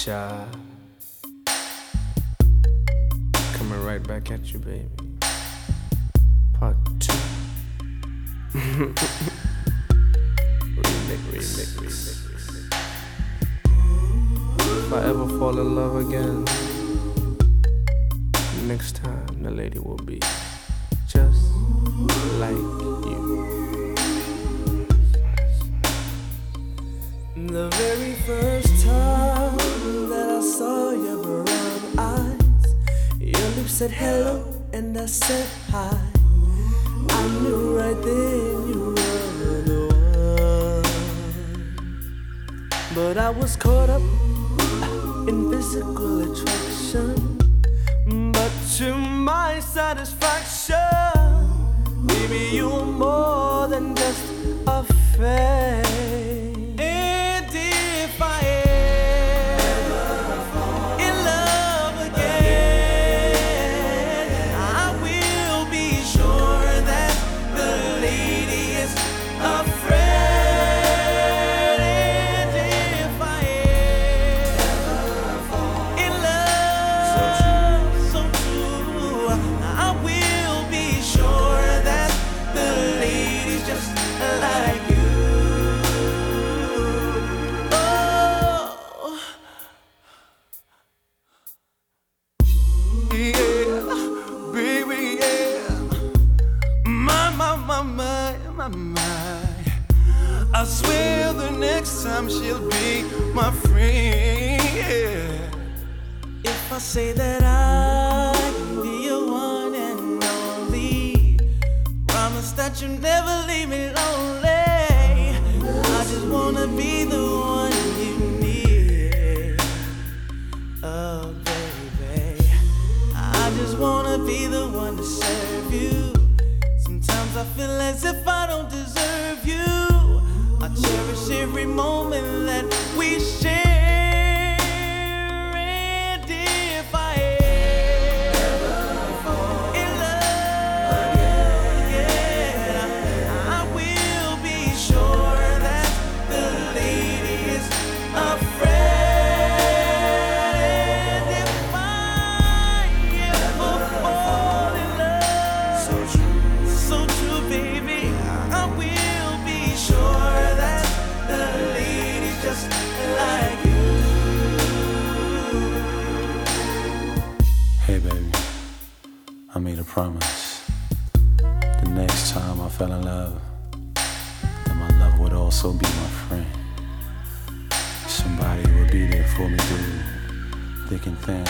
Shai. Coming right back at you, baby. Part two. remix, remix, remix, remix. If I ever fall in love again, next time the lady will be just like lips said hello and I said hi. I knew right then you were the one. But I was caught up in physical attraction. But to my satisfaction, my, my. I swear the next time she'll be my friend. Yeah. If I say that I can be your one and only, promise that you'll never leave me lonely. I just wanna be the one you need. Oh, baby. I just wanna be the one to serve every moment that we share. Hey, baby, I made a promise. The next time I fell in love, that my love would also be my friend. Somebody would be there for me through thick and thin,